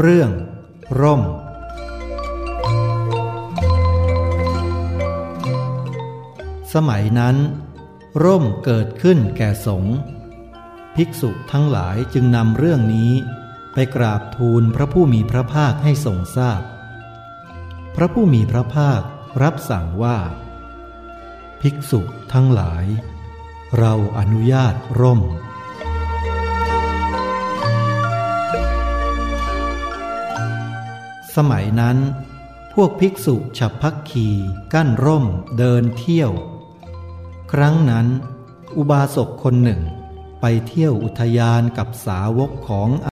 เรื่อง ร่ม สมัยนั้น ร่มเกิดขึ้นแก่สงฆ์ภิกษุทั้งหลายจึงนำเรื่องนี้ไปกราบทูลพระผู้มีพระภาคให้ทรงทราบพพระผู้มีพระภาครับสั่งว่า ภิกษุทั้งหลาย เราอนุญาตร่ม สมัยนั้น พวกภิกษุฉับพักขีกั้นร่มเดินเที่ยว ครั้งนั้น อุบาสกคนหนึ่งไปเที่ยวอุทยานกับสาวกของ